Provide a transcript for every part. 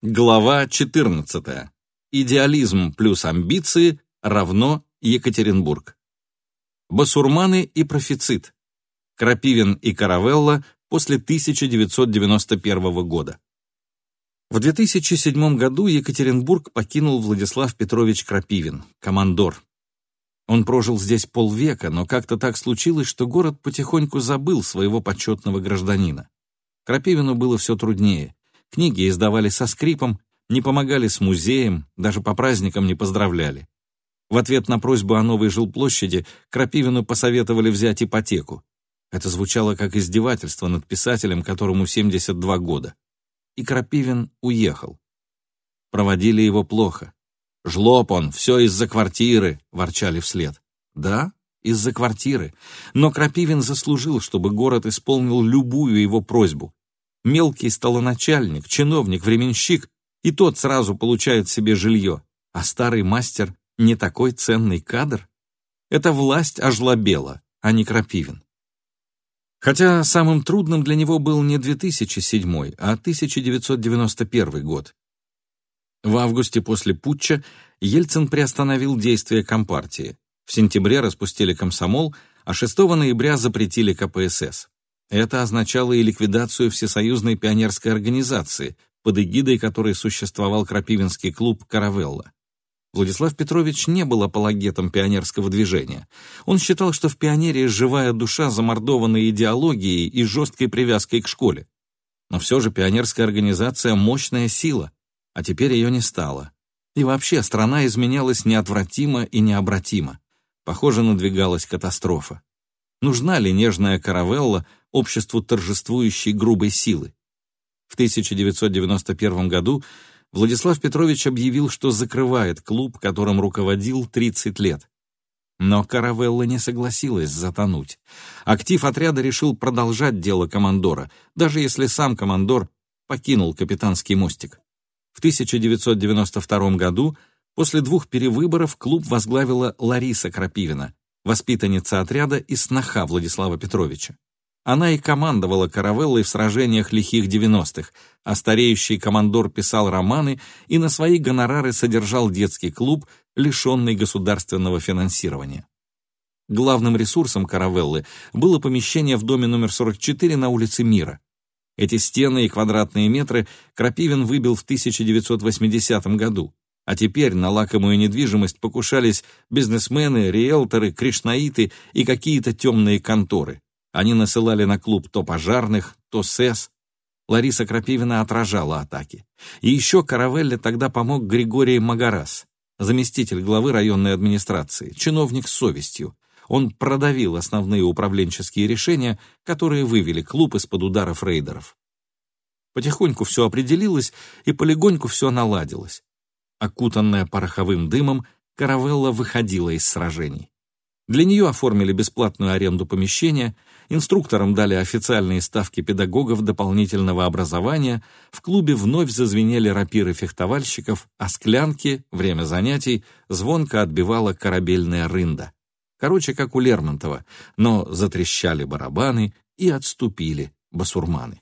Глава 14. Идеализм плюс амбиции равно Екатеринбург. Басурманы и профицит. Крапивин и Каравелла после 1991 года. В 2007 году Екатеринбург покинул Владислав Петрович Крапивин, командор. Он прожил здесь полвека, но как-то так случилось, что город потихоньку забыл своего почетного гражданина. Крапивину было все труднее. Книги издавали со скрипом, не помогали с музеем, даже по праздникам не поздравляли. В ответ на просьбу о новой жилплощади Крапивину посоветовали взять ипотеку. Это звучало как издевательство над писателем, которому 72 года. И Крапивин уехал. Проводили его плохо. «Жлоб он, все из-за квартиры», — ворчали вслед. «Да, из-за квартиры. Но Крапивин заслужил, чтобы город исполнил любую его просьбу. Мелкий столоначальник, чиновник, временщик, и тот сразу получает себе жилье, а старый мастер не такой ценный кадр. Это власть ожлобела, а не Крапивин. Хотя самым трудным для него был не 2007, а 1991 год. В августе после путча Ельцин приостановил действия Компартии. В сентябре распустили комсомол, а 6 ноября запретили КПСС. Это означало и ликвидацию Всесоюзной пионерской организации, под эгидой которой существовал Крапивинский клуб «Каравелла». Владислав Петрович не был апологетом пионерского движения. Он считал, что в пионерии живая душа замордована идеологией и жесткой привязкой к школе. Но все же пионерская организация – мощная сила, а теперь ее не стало. И вообще страна изменялась неотвратимо и необратимо. Похоже, надвигалась катастрофа. Нужна ли нежная каравелла обществу торжествующей грубой силы? В 1991 году Владислав Петрович объявил, что закрывает клуб, которым руководил 30 лет. Но Каравелла не согласилась затонуть. Актив отряда решил продолжать дело командора, даже если сам командор покинул капитанский мостик. В 1992 году, после двух перевыборов, клуб возглавила Лариса Крапивина, воспитанница отряда и сноха Владислава Петровича. Она и командовала каравеллой в сражениях лихих 90-х, а стареющий командор писал романы и на свои гонорары содержал детский клуб, лишенный государственного финансирования. Главным ресурсом каравеллы было помещение в доме номер 44 на улице Мира. Эти стены и квадратные метры Крапивин выбил в 1980 году, а теперь на лакомую недвижимость покушались бизнесмены, риэлторы, кришнаиты и какие-то темные конторы. Они насылали на клуб то пожарных, то СЭС. Лариса Крапивина отражала атаки. И еще Каравелле тогда помог Григорий Магарас, заместитель главы районной администрации, чиновник с совестью. Он продавил основные управленческие решения, которые вывели клуб из-под ударов рейдеров. Потихоньку все определилось, и полегоньку все наладилось. Окутанная пороховым дымом, Каравелла выходила из сражений. Для нее оформили бесплатную аренду помещения, инструкторам дали официальные ставки педагогов дополнительного образования, в клубе вновь зазвенели рапиры фехтовальщиков, а склянки, время занятий, звонко отбивала корабельная рында. Короче, как у Лермонтова, но затрещали барабаны и отступили басурманы.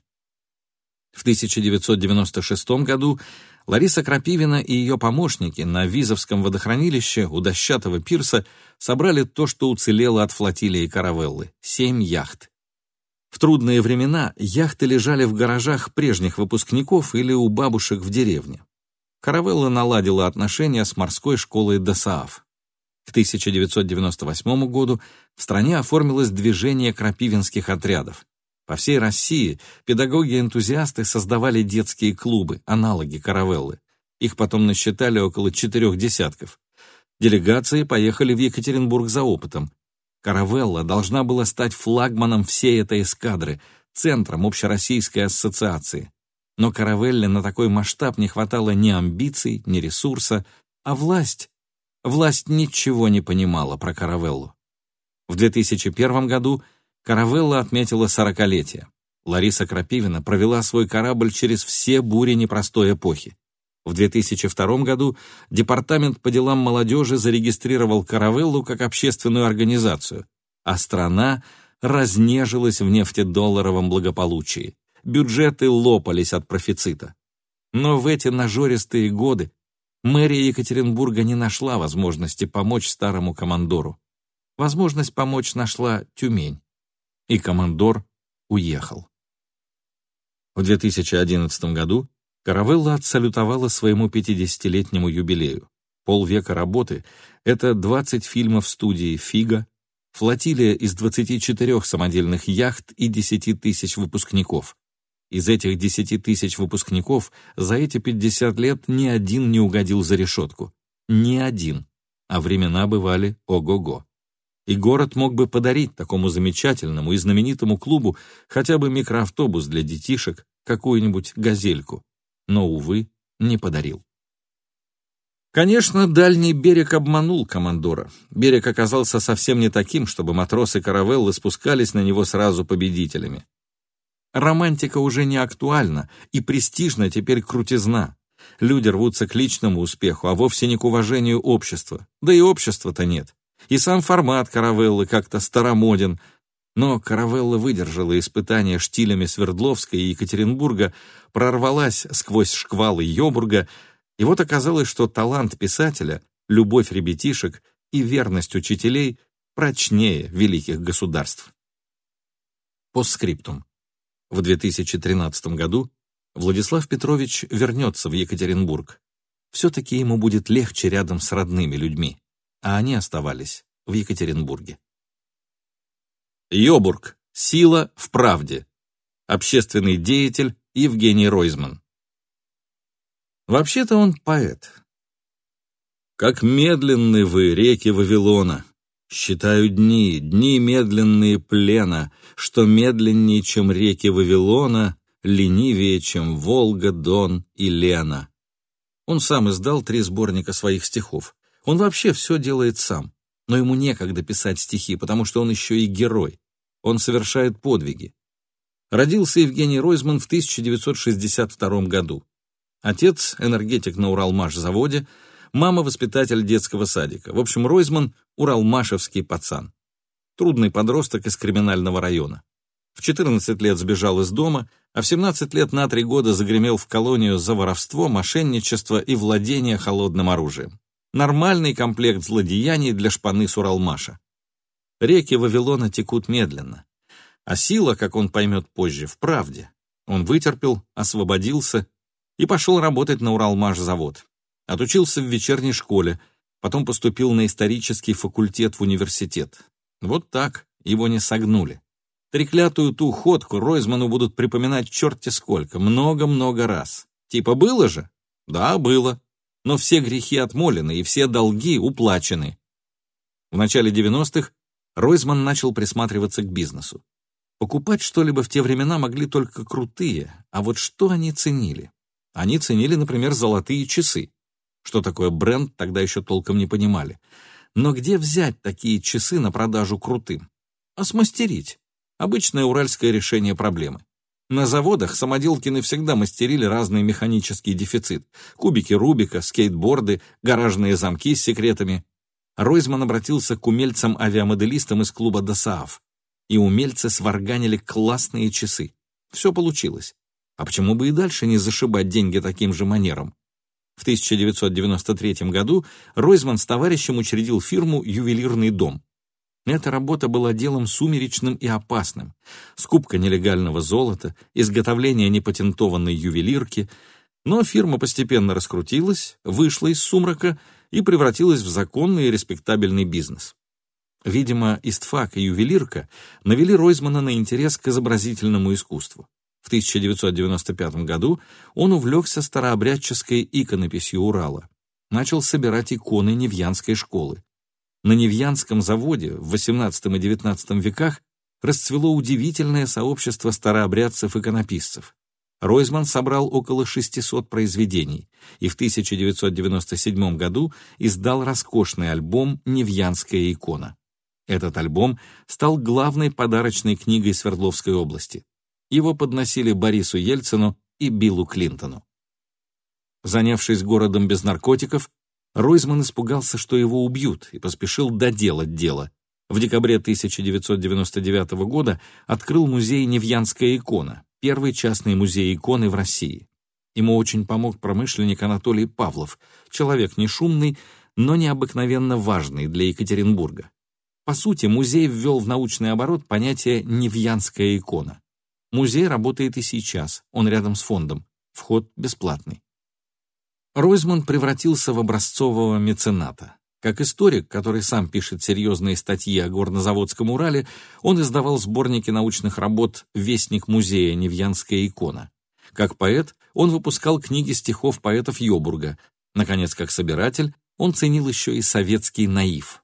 В 1996 году Лариса Крапивина и ее помощники на Визовском водохранилище у дощатого пирса собрали то, что уцелело от флотилии каравеллы — семь яхт. В трудные времена яхты лежали в гаражах прежних выпускников или у бабушек в деревне. Каравелла наладила отношения с морской школой ДОСААФ. К 1998 году в стране оформилось движение крапивинских отрядов. По всей России педагоги-энтузиасты создавали детские клубы, аналоги каравеллы. Их потом насчитали около четырех десятков. Делегации поехали в Екатеринбург за опытом. Каравелла должна была стать флагманом всей этой эскадры, центром общероссийской ассоциации. Но каравелле на такой масштаб не хватало ни амбиций, ни ресурса, а власть... Власть ничего не понимала про каравеллу. В 2001 году Каравелла отметила сорокалетие. Лариса Крапивина провела свой корабль через все бури непростой эпохи. В 2002 году Департамент по делам молодежи зарегистрировал Каравеллу как общественную организацию, а страна разнежилась в нефтедолларовом благополучии. Бюджеты лопались от профицита. Но в эти нажористые годы мэрия Екатеринбурга не нашла возможности помочь старому командору. Возможность помочь нашла Тюмень. И командор уехал. В 2011 году Каравелла отсалютовала своему 50-летнему юбилею. Полвека работы — это 20 фильмов студии «Фига», флотилия из 24 самодельных яхт и 10 тысяч выпускников. Из этих 10 тысяч выпускников за эти 50 лет ни один не угодил за решетку. Ни один. А времена бывали ого-го. И город мог бы подарить такому замечательному и знаменитому клубу хотя бы микроавтобус для детишек, какую-нибудь газельку. Но, увы, не подарил. Конечно, дальний берег обманул командора. Берег оказался совсем не таким, чтобы матросы каравеллы спускались на него сразу победителями. Романтика уже не актуальна, и престижна теперь крутизна. Люди рвутся к личному успеху, а вовсе не к уважению общества. Да и общества-то нет. И сам формат каравеллы как-то старомоден. Но каравелла выдержала испытания штилями Свердловска и Екатеринбурга, прорвалась сквозь шквалы Йобурга, и вот оказалось, что талант писателя, любовь ребятишек и верность учителей прочнее великих государств. Постскриптум. В 2013 году Владислав Петрович вернется в Екатеринбург. Все-таки ему будет легче рядом с родными людьми, а они оставались в Екатеринбурге. Йобург. Сила в правде. Общественный деятель Евгений Ройзман. Вообще-то он поэт. Как медленны вы, реки Вавилона, Считаю дни, дни медленные плена, что медленнее, чем реки Вавилона, ленивее, чем Волга, Дон и Лена. Он сам издал три сборника своих стихов. Он вообще все делает сам, но ему некогда писать стихи, потому что он еще и герой. Он совершает подвиги. Родился Евгений Ройзман в 1962 году. Отец — энергетик на Уралмаш-заводе, мама — воспитатель детского садика. В общем, Ройзман — уралмашевский пацан. Трудный подросток из криминального района. В 14 лет сбежал из дома, а в 17 лет на три года загремел в колонию за воровство, мошенничество и владение холодным оружием. Нормальный комплект злодеяний для шпаны с Уралмаша. Реки Вавилона текут медленно. А сила, как он поймет позже, в правде. Он вытерпел, освободился и пошел работать на Уралмаш-завод. Отучился в вечерней школе, потом поступил на исторический факультет в университет. Вот так, его не согнули. Треклятую ту ходку Ройзману будут припоминать черти сколько, много-много раз. Типа было же? Да, было. Но все грехи отмолены и все долги уплачены. В начале 90-х Ройзман начал присматриваться к бизнесу. Покупать что-либо в те времена могли только крутые, а вот что они ценили? Они ценили, например, золотые часы. Что такое бренд, тогда еще толком не понимали. Но где взять такие часы на продажу крутым? А смастерить. Обычное уральское решение проблемы. На заводах самоделкины всегда мастерили разный механический дефицит. Кубики Рубика, скейтборды, гаражные замки с секретами. Ройзман обратился к умельцам-авиамоделистам из клуба ДОСААФ. И умельцы сварганили классные часы. Все получилось. А почему бы и дальше не зашибать деньги таким же манером? В 1993 году Ройзман с товарищем учредил фирму «Ювелирный дом». Эта работа была делом сумеречным и опасным. Скупка нелегального золота, изготовление непатентованной ювелирки. Но фирма постепенно раскрутилась, вышла из сумрака и превратилась в законный и респектабельный бизнес. Видимо, истфак и ювелирка навели Ройзмана на интерес к изобразительному искусству. В 1995 году он увлекся старообрядческой иконописью Урала. Начал собирать иконы Невьянской школы. На Невьянском заводе в XVIII и XIX веках расцвело удивительное сообщество старообрядцев-иконописцев. Ройзман собрал около 600 произведений и в 1997 году издал роскошный альбом «Невьянская икона». Этот альбом стал главной подарочной книгой Свердловской области. Его подносили Борису Ельцину и Биллу Клинтону. Занявшись городом без наркотиков, Ройзман испугался, что его убьют, и поспешил доделать дело. В декабре 1999 года открыл музей «Невьянская икона», первый частный музей иконы в России. Ему очень помог промышленник Анатолий Павлов, человек не шумный, но необыкновенно важный для Екатеринбурга. По сути, музей ввел в научный оборот понятие «невьянская икона». Музей работает и сейчас, он рядом с фондом, вход бесплатный. Ройзман превратился в образцового мецената. Как историк, который сам пишет серьезные статьи о горнозаводском Урале, он издавал сборники научных работ «Вестник музея. Невьянская икона». Как поэт он выпускал книги стихов поэтов Йобурга. Наконец, как собиратель, он ценил еще и советский наив.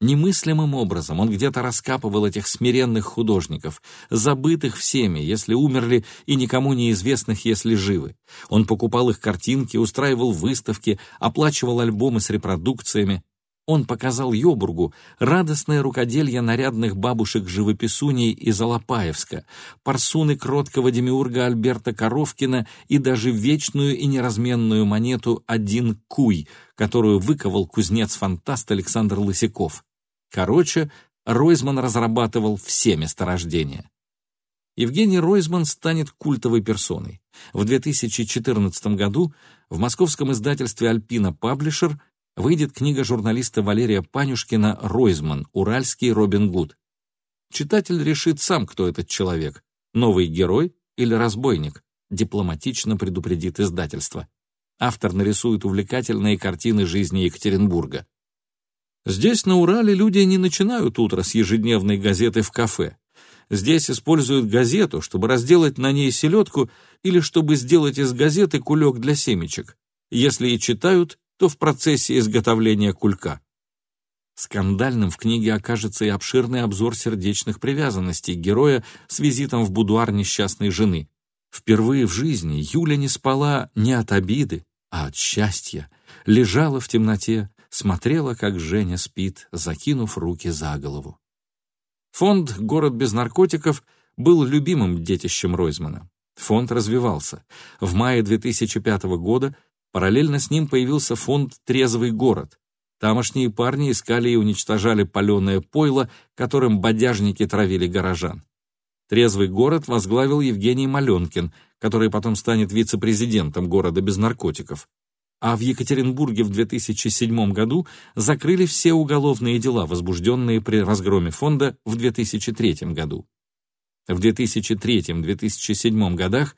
Немыслимым образом он где-то раскапывал этих смиренных художников, забытых всеми, если умерли, и никому неизвестных, если живы. Он покупал их картинки, устраивал выставки, оплачивал альбомы с репродукциями, он показал Йобургу радостное рукоделье нарядных бабушек-живописуней из Алапаевска, парсуны кроткого демиурга Альберта Коровкина и даже вечную и неразменную монету «один куй», которую выковал кузнец-фантаст Александр Лысяков. Короче, Ройзман разрабатывал все месторождения. Евгений Ройзман станет культовой персоной. В 2014 году в московском издательстве «Альпина Паблишер» выйдет книга журналиста Валерия Панюшкина «Ройзман. Уральский Робин Гуд». Читатель решит сам, кто этот человек – новый герой или разбойник, дипломатично предупредит издательство. Автор нарисует увлекательные картины жизни Екатеринбурга. Здесь, на Урале, люди не начинают утро с ежедневной газеты в кафе. Здесь используют газету, чтобы разделать на ней селедку или чтобы сделать из газеты кулек для семечек. Если и читают, то в процессе изготовления кулька. Скандальным в книге окажется и обширный обзор сердечных привязанностей героя с визитом в будуар несчастной жены. Впервые в жизни Юля не спала не от обиды, а от счастья. Лежала в темноте, смотрела, как Женя спит, закинув руки за голову. Фонд «Город без наркотиков» был любимым детищем Ройзмана. Фонд развивался. В мае 2005 года Параллельно с ним появился фонд «Трезвый город». Тамошние парни искали и уничтожали паленое пойло, которым бодяжники травили горожан. «Трезвый город» возглавил Евгений Маленкин, который потом станет вице-президентом города без наркотиков. А в Екатеринбурге в 2007 году закрыли все уголовные дела, возбужденные при разгроме фонда в 2003 году. В 2003-2007 годах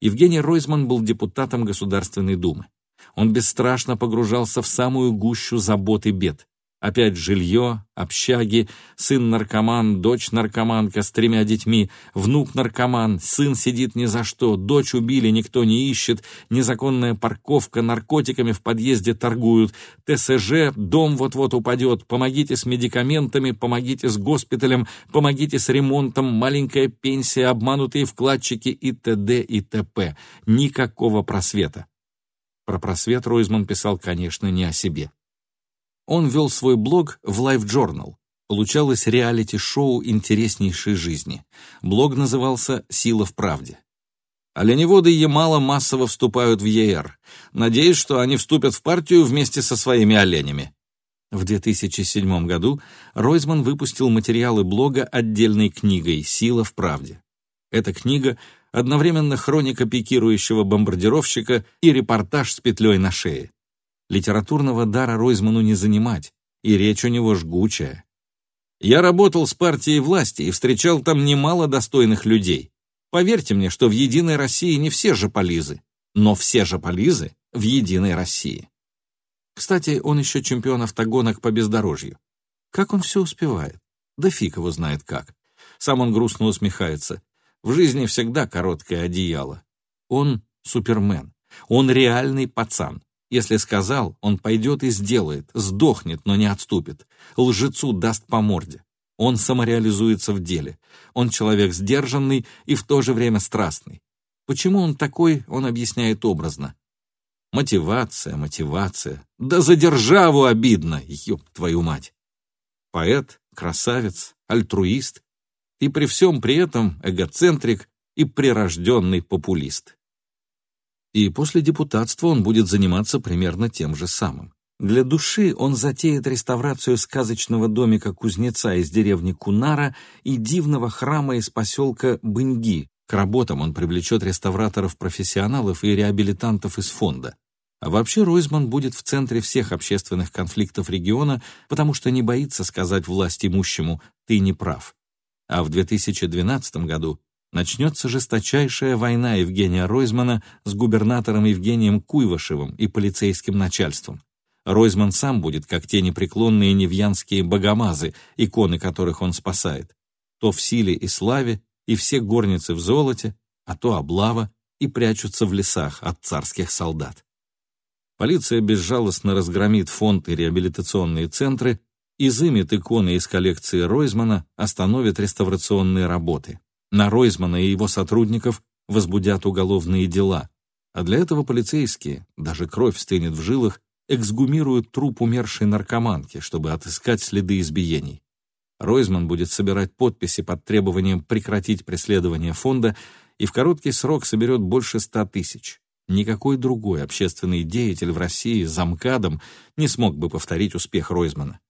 Евгений Ройзман был депутатом Государственной Думы. Он бесстрашно погружался в самую гущу забот и бед. Опять жилье, общаги, сын-наркоман, дочь-наркоманка с тремя детьми, внук-наркоман, сын сидит ни за что, дочь убили, никто не ищет, незаконная парковка, наркотиками в подъезде торгуют, ТСЖ, дом вот-вот упадет, помогите с медикаментами, помогите с госпиталем, помогите с ремонтом, маленькая пенсия, обманутые вкладчики и т.д. и т.п. Никакого просвета. Про просвет Ройзман писал, конечно, не о себе. Он вел свой блог в Life Journal. Получалось реалити-шоу интереснейшей жизни. Блог назывался «Сила в правде». Оленеводы Ямала массово вступают в ЕР. Надеюсь, что они вступят в партию вместе со своими оленями. В 2007 году Ройзман выпустил материалы блога отдельной книгой «Сила в правде». Эта книга — одновременно хроника пикирующего бомбардировщика и репортаж с петлей на шее. Литературного дара Ройзману не занимать, и речь у него жгучая. Я работал с партией власти и встречал там немало достойных людей. Поверьте мне, что в «Единой России» не все же полизы, но все же полизы в «Единой России». Кстати, он еще чемпион автогонок по бездорожью. Как он все успевает? Да фиг его знает как. Сам он грустно усмехается. В жизни всегда короткое одеяло. Он супермен. Он реальный пацан. Если сказал, он пойдет и сделает, сдохнет, но не отступит. Лжецу даст по морде. Он самореализуется в деле. Он человек сдержанный и в то же время страстный. Почему он такой, он объясняет образно. Мотивация, мотивация. Да за державу обидно, ёб твою мать. Поэт, красавец, альтруист и при всем при этом эгоцентрик и прирожденный популист. И после депутатства он будет заниматься примерно тем же самым. Для души он затеет реставрацию сказочного домика кузнеца из деревни Кунара и дивного храма из поселка Быньги, К работам он привлечет реставраторов-профессионалов и реабилитантов из фонда. А вообще Ройзман будет в центре всех общественных конфликтов региона, потому что не боится сказать власть имущему «ты не прав». А в 2012 году начнется жесточайшая война Евгения Ройзмана с губернатором Евгением Куйвашевым и полицейским начальством. Ройзман сам будет как те непреклонные невьянские богомазы, иконы которых он спасает. То в силе и славе, и все горницы в золоте, а то облава, и прячутся в лесах от царских солдат. Полиция безжалостно разгромит фонд и реабилитационные центры, изымет иконы из коллекции Ройзмана, остановит реставрационные работы. На Ройзмана и его сотрудников возбудят уголовные дела. А для этого полицейские, даже кровь стынет в жилах, эксгумируют труп умершей наркоманки, чтобы отыскать следы избиений. Ройзман будет собирать подписи под требованием прекратить преследование фонда и в короткий срок соберет больше ста тысяч. Никакой другой общественный деятель в России за МКАДом не смог бы повторить успех Ройзмана.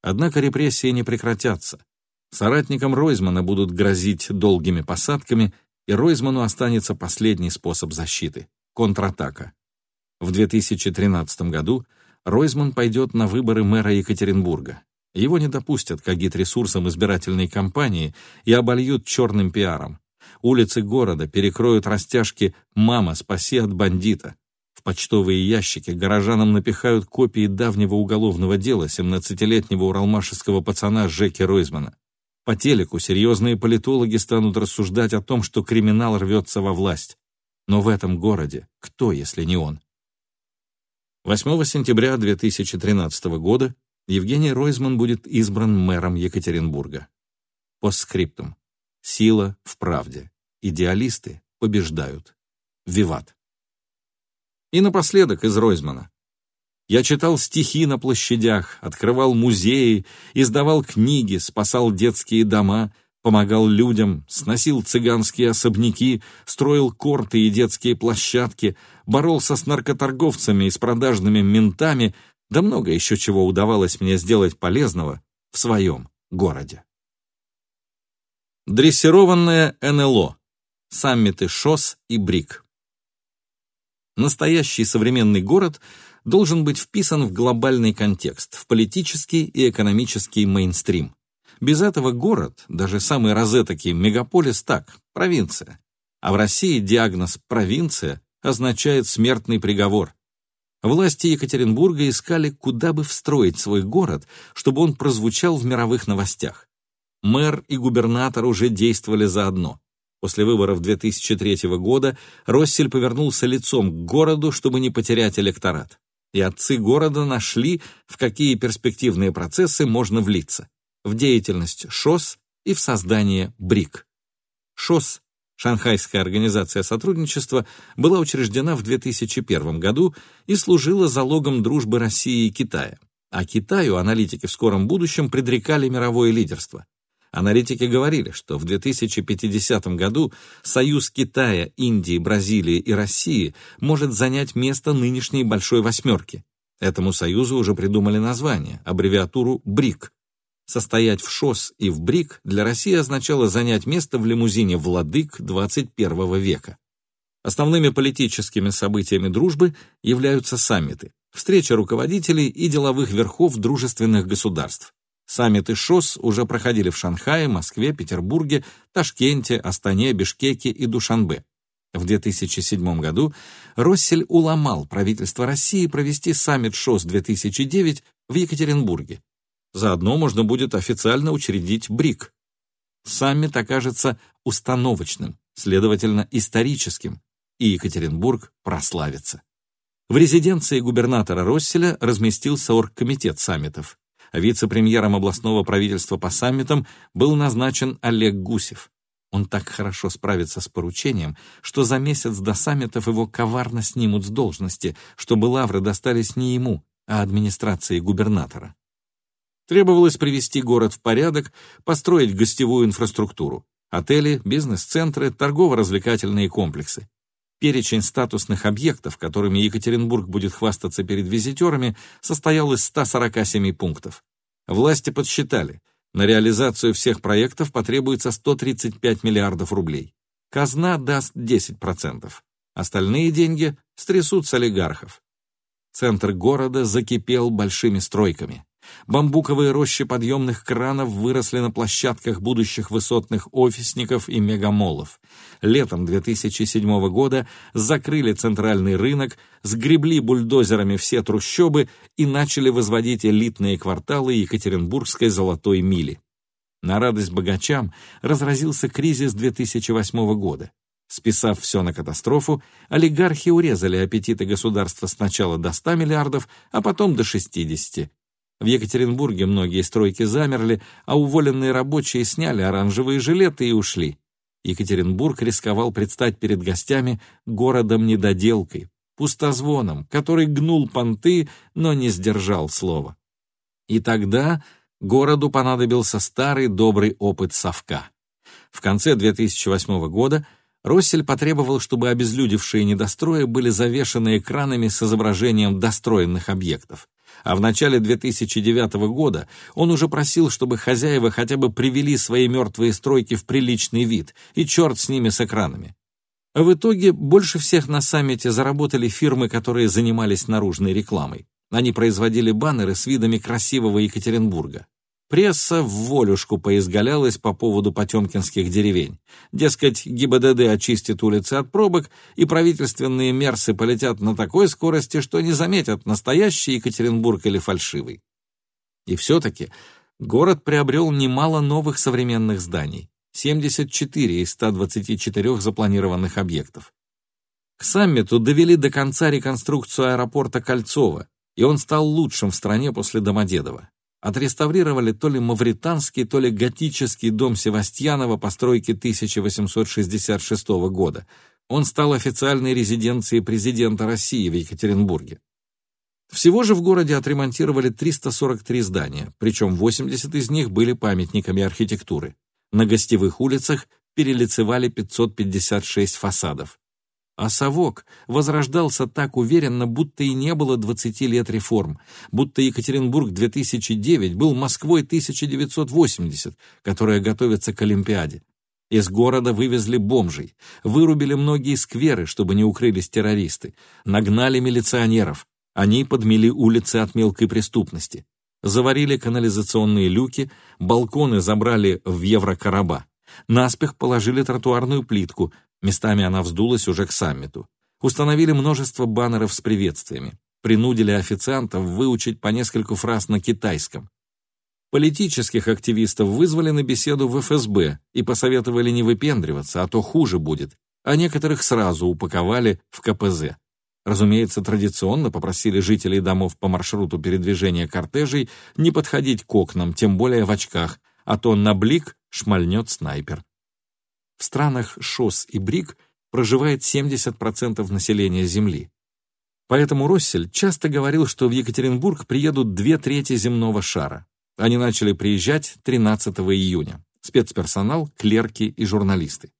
Однако репрессии не прекратятся. Соратникам Ройзмана будут грозить долгими посадками, и Ройзману останется последний способ защиты — контратака. В 2013 году Ройзман пойдет на выборы мэра Екатеринбурга. Его не допустят к агитресурсам избирательной кампании и обольют черным пиаром. Улицы города перекроют растяжки «Мама, спаси от бандита». В почтовые ящики горожанам напихают копии давнего уголовного дела 17-летнего уралмашеского пацана Жеки Ройзмана. По телеку серьезные политологи станут рассуждать о том, что криминал рвется во власть. Но в этом городе кто, если не он? 8 сентября 2013 года Евгений Ройзман будет избран мэром Екатеринбурга. Постскриптум. Сила в правде. Идеалисты побеждают. Виват. И напоследок из Ройзмана. Я читал стихи на площадях, открывал музеи, издавал книги, спасал детские дома, помогал людям, сносил цыганские особняки, строил корты и детские площадки, боролся с наркоторговцами и с продажными ментами, да много еще чего удавалось мне сделать полезного в своем городе. Дрессированное НЛО. Саммиты ШОС и БРИК. Настоящий современный город должен быть вписан в глобальный контекст, в политический и экономический мейнстрим. Без этого город, даже самый розетокий мегаполис, так, провинция. А в России диагноз «провинция» означает смертный приговор. Власти Екатеринбурга искали, куда бы встроить свой город, чтобы он прозвучал в мировых новостях. Мэр и губернатор уже действовали заодно. После выборов 2003 года Россель повернулся лицом к городу, чтобы не потерять электорат. И отцы города нашли, в какие перспективные процессы можно влиться. В деятельность ШОС и в создание БРИК. ШОС, Шанхайская организация сотрудничества, была учреждена в 2001 году и служила залогом дружбы России и Китая. А Китаю аналитики в скором будущем предрекали мировое лидерство. Аналитики говорили, что в 2050 году союз Китая, Индии, Бразилии и России может занять место нынешней «большой восьмерки». Этому союзу уже придумали название, аббревиатуру БРИК. Состоять в ШОС и в БРИК для России означало занять место в лимузине владык 21 века. Основными политическими событиями дружбы являются саммиты, встреча руководителей и деловых верхов дружественных государств, Саммиты ШОС уже проходили в Шанхае, Москве, Петербурге, Ташкенте, Астане, Бишкеке и Душанбе. В 2007 году Россель уломал правительство России провести саммит ШОС-2009 в Екатеринбурге. Заодно можно будет официально учредить БРИК. Саммит окажется установочным, следовательно, историческим, и Екатеринбург прославится. В резиденции губернатора Росселя разместился оргкомитет саммитов вице-премьером областного правительства по саммитам был назначен Олег Гусев. Он так хорошо справится с поручением, что за месяц до саммитов его коварно снимут с должности, чтобы лавры достались не ему, а администрации губернатора. Требовалось привести город в порядок, построить гостевую инфраструктуру, отели, бизнес-центры, торгово-развлекательные комплексы. Перечень статусных объектов, которыми Екатеринбург будет хвастаться перед визитерами, состоял из 147 пунктов. Власти подсчитали, на реализацию всех проектов потребуется 135 миллиардов рублей. казна даст 10%. Остальные деньги стрясут с олигархов. Центр города закипел большими стройками. Бамбуковые рощи подъемных кранов выросли на площадках будущих высотных офисников и мегамолов. Летом 2007 года закрыли центральный рынок, сгребли бульдозерами все трущобы и начали возводить элитные кварталы Екатеринбургской золотой мили. На радость богачам разразился кризис 2008 года. Списав все на катастрофу, олигархи урезали аппетиты государства сначала до 100 миллиардов, а потом до 60. В Екатеринбурге многие стройки замерли, а уволенные рабочие сняли оранжевые жилеты и ушли. Екатеринбург рисковал предстать перед гостями городом-недоделкой, пустозвоном, который гнул понты, но не сдержал слова. И тогда городу понадобился старый добрый опыт совка. В конце 2008 года Россель потребовал, чтобы обезлюдевшие недострои были завешаны экранами с изображением достроенных объектов а в начале 2009 года он уже просил, чтобы хозяева хотя бы привели свои мертвые стройки в приличный вид, и черт с ними с экранами. В итоге больше всех на саммите заработали фирмы, которые занимались наружной рекламой. Они производили баннеры с видами красивого Екатеринбурга. Пресса в волюшку поизгалялась по поводу потемкинских деревень. Дескать, ГИБДД очистит улицы от пробок, и правительственные мерсы полетят на такой скорости, что не заметят, настоящий Екатеринбург или фальшивый. И все-таки город приобрел немало новых современных зданий. 74 из 124 запланированных объектов. К саммиту довели до конца реконструкцию аэропорта Кольцова, и он стал лучшим в стране после Домодедова отреставрировали то ли мавританский, то ли готический дом Севастьянова постройки 1866 года. Он стал официальной резиденцией президента России в Екатеринбурге. Всего же в городе отремонтировали 343 здания, причем 80 из них были памятниками архитектуры. На гостевых улицах перелицевали 556 фасадов. А совок возрождался так уверенно, будто и не было 20 лет реформ, будто Екатеринбург 2009 был Москвой 1980, которая готовится к Олимпиаде. Из города вывезли бомжей, вырубили многие скверы, чтобы не укрылись террористы, нагнали милиционеров, они подмели улицы от мелкой преступности, заварили канализационные люки, балконы забрали в Еврокороба, наспех положили тротуарную плитку – Местами она вздулась уже к саммиту. Установили множество баннеров с приветствиями. Принудили официантов выучить по нескольку фраз на китайском. Политических активистов вызвали на беседу в ФСБ и посоветовали не выпендриваться, а то хуже будет, а некоторых сразу упаковали в КПЗ. Разумеется, традиционно попросили жителей домов по маршруту передвижения кортежей не подходить к окнам, тем более в очках, а то на блик шмальнет снайпер. В странах ШОС и БРИК проживает 70% населения Земли. Поэтому Россель часто говорил, что в Екатеринбург приедут две трети земного шара. Они начали приезжать 13 июня. Спецперсонал, клерки и журналисты.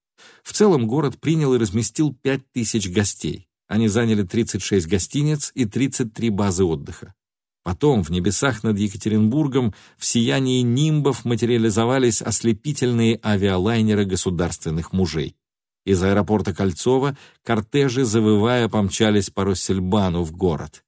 В целом город принял и разместил 5000 гостей. Они заняли 36 гостиниц и 33 базы отдыха. Потом в небесах над Екатеринбургом в сиянии нимбов материализовались ослепительные авиалайнеры государственных мужей. Из аэропорта Кольцова кортежи, завывая, помчались по Россельбану в город.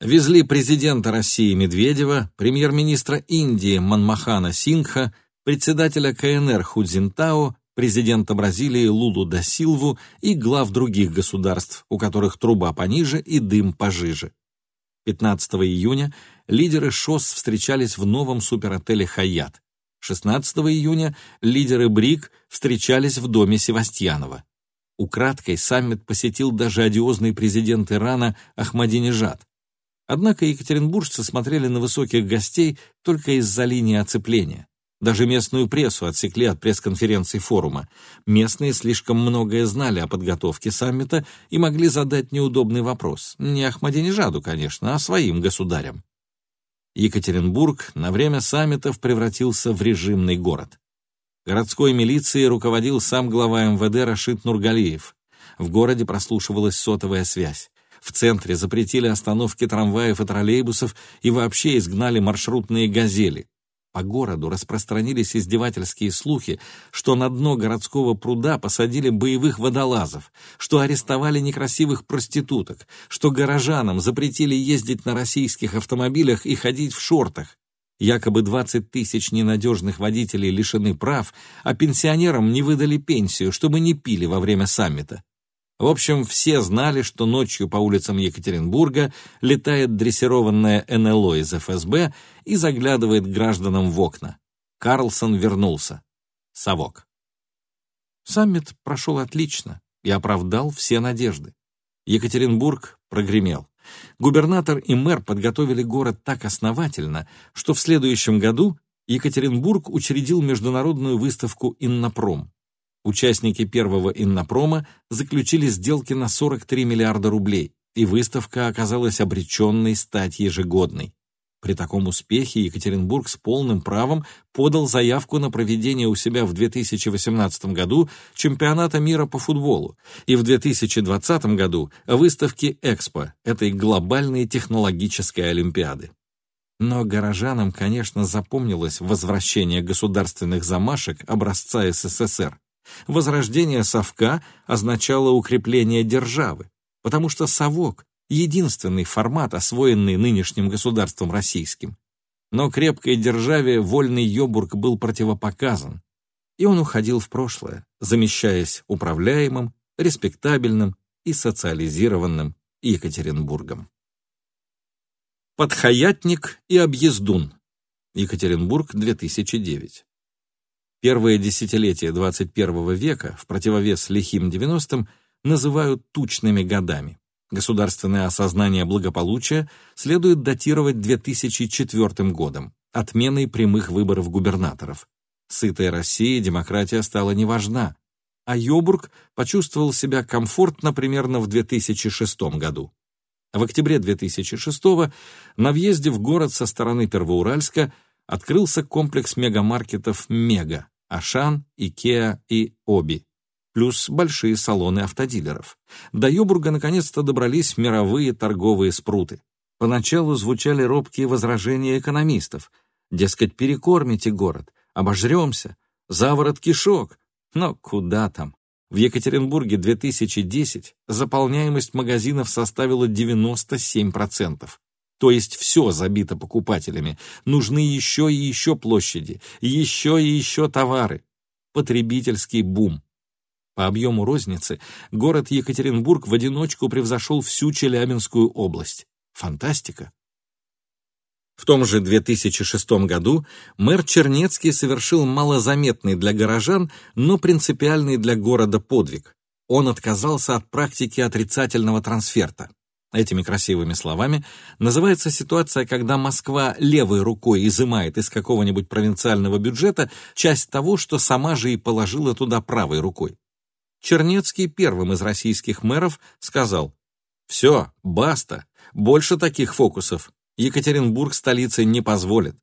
Везли президента России Медведева, премьер-министра Индии Манмахана Сингха, председателя КНР Худзинтао, президента Бразилии Лулу да Силву и глав других государств, у которых труба пониже и дым пожиже. 15 июня лидеры ШОС встречались в новом суперотеле «Хаят». 16 июня лидеры БРИК встречались в доме Севастьянова. Украдкой саммит посетил даже одиозный президент Ирана Ахмадинежад. Однако екатеринбуржцы смотрели на высоких гостей только из-за линии оцепления. Даже местную прессу отсекли от пресс-конференций форума. Местные слишком многое знали о подготовке саммита и могли задать неудобный вопрос. Не Ахмадинежаду, конечно, а своим государям. Екатеринбург на время саммитов превратился в режимный город. Городской милицией руководил сам глава МВД Рашид Нургалиев. В городе прослушивалась сотовая связь. В центре запретили остановки трамваев и троллейбусов и вообще изгнали маршрутные «Газели», По городу распространились издевательские слухи, что на дно городского пруда посадили боевых водолазов, что арестовали некрасивых проституток, что горожанам запретили ездить на российских автомобилях и ходить в шортах. Якобы 20 тысяч ненадежных водителей лишены прав, а пенсионерам не выдали пенсию, чтобы не пили во время саммита. В общем, все знали, что ночью по улицам Екатеринбурга летает дрессированная НЛО из ФСБ и заглядывает гражданам в окна. Карлсон вернулся. Совок. Саммит прошел отлично и оправдал все надежды. Екатеринбург прогремел. Губернатор и мэр подготовили город так основательно, что в следующем году Екатеринбург учредил международную выставку «Иннопром». Участники первого иннопрома заключили сделки на 43 миллиарда рублей, и выставка оказалась обреченной стать ежегодной. При таком успехе Екатеринбург с полным правом подал заявку на проведение у себя в 2018 году чемпионата мира по футболу и в 2020 году выставки «Экспо» этой глобальной технологической олимпиады. Но горожанам, конечно, запомнилось возвращение государственных замашек образца СССР. Возрождение совка означало укрепление державы, потому что совок — единственный формат, освоенный нынешним государством российским. Но крепкой державе вольный Йобург был противопоказан, и он уходил в прошлое, замещаясь управляемым, респектабельным и социализированным Екатеринбургом. Подхаятник и объездун. Екатеринбург, 2009. Первые десятилетия 21 века, в противовес лихим 90-м, называют тучными годами. Государственное осознание благополучия следует датировать 2004 годом, отменой прямых выборов губернаторов. Сытая Россия демократия стала не важна, а Йобург почувствовал себя комфортно примерно в 2006 году. В октябре 2006 на въезде в город со стороны Первоуральска открылся комплекс мегамаркетов «Мега», Ашан, Икеа и Оби, плюс большие салоны автодилеров. До Йобурга наконец-то добрались мировые торговые спруты. Поначалу звучали робкие возражения экономистов. Дескать, перекормите город, обожремся, заворот кишок. Но куда там? В Екатеринбурге 2010 заполняемость магазинов составила 97% то есть все забито покупателями. Нужны еще и еще площади, еще и еще товары. Потребительский бум. По объему розницы город Екатеринбург в одиночку превзошел всю Челябинскую область. Фантастика. В том же 2006 году мэр Чернецкий совершил малозаметный для горожан, но принципиальный для города подвиг. Он отказался от практики отрицательного трансферта. Этими красивыми словами называется ситуация, когда Москва левой рукой изымает из какого-нибудь провинциального бюджета часть того, что сама же и положила туда правой рукой. Чернецкий первым из российских мэров сказал «Все, баста, больше таких фокусов. Екатеринбург столицы не позволит».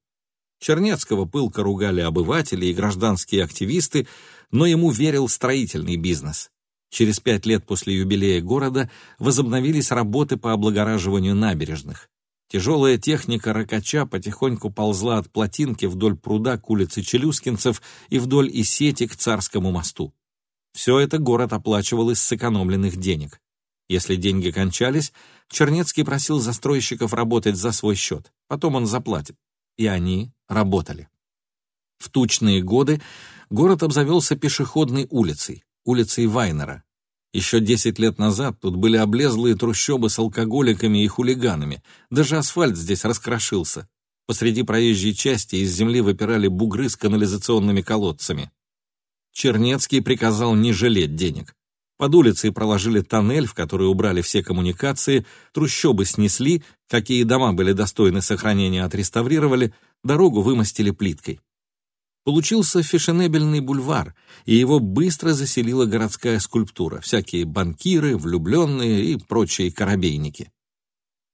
Чернецкого пылко ругали обыватели и гражданские активисты, но ему верил строительный бизнес. Через пять лет после юбилея города возобновились работы по облагораживанию набережных. Тяжелая техника ракача потихоньку ползла от плотинки вдоль пруда к улице Челюскинцев и вдоль Исети к Царскому мосту. Все это город оплачивал из сэкономленных денег. Если деньги кончались, Чернецкий просил застройщиков работать за свой счет, потом он заплатит. И они работали. В тучные годы город обзавелся пешеходной улицей, улицей Вайнера. Еще 10 лет назад тут были облезлые трущобы с алкоголиками и хулиганами. Даже асфальт здесь раскрошился. Посреди проезжей части из земли выпирали бугры с канализационными колодцами. Чернецкий приказал не жалеть денег. Под улицей проложили тоннель, в который убрали все коммуникации, трущобы снесли, какие дома были достойны сохранения отреставрировали, дорогу вымостили плиткой. Получился фешенебельный бульвар, и его быстро заселила городская скульптура, всякие банкиры, влюбленные и прочие корабейники.